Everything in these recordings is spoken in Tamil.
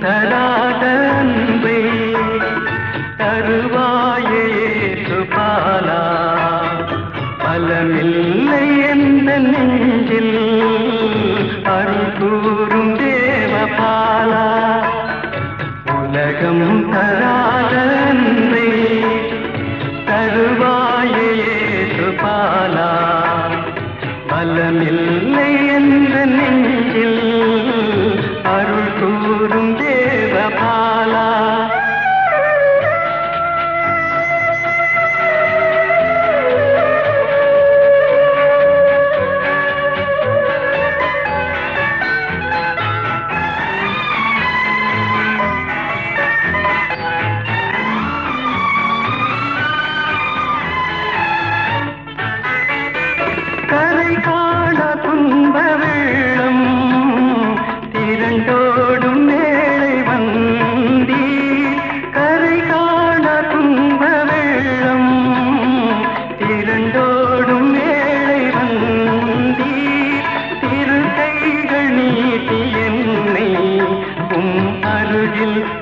தராத அன்பே தருவாயே சுபாலா. பலமில்லை எந்த நெஞ்சில் அருள்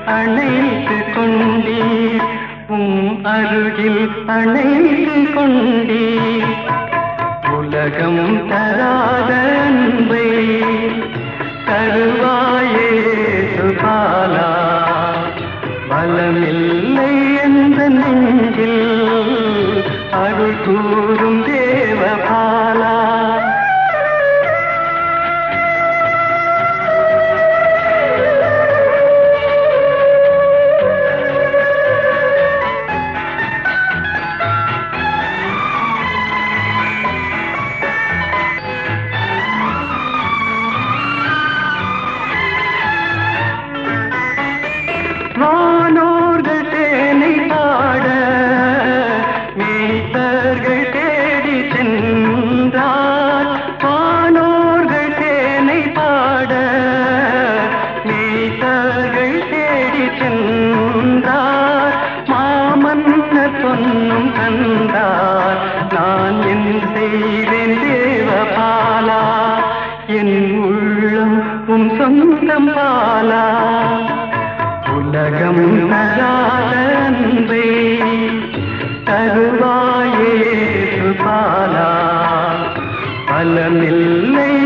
அணைத்து கொண்டீர் உம் அருகில் அணைத்து கொண்டீர் உலகம் தராத அன்பை தருவாயே சுபாலா. வளமில்லை எந்த நெஞ்சில் அருள் உள்ளம் பாலா உலகம் நன்றே தருவாயே பாலா பலனில்லை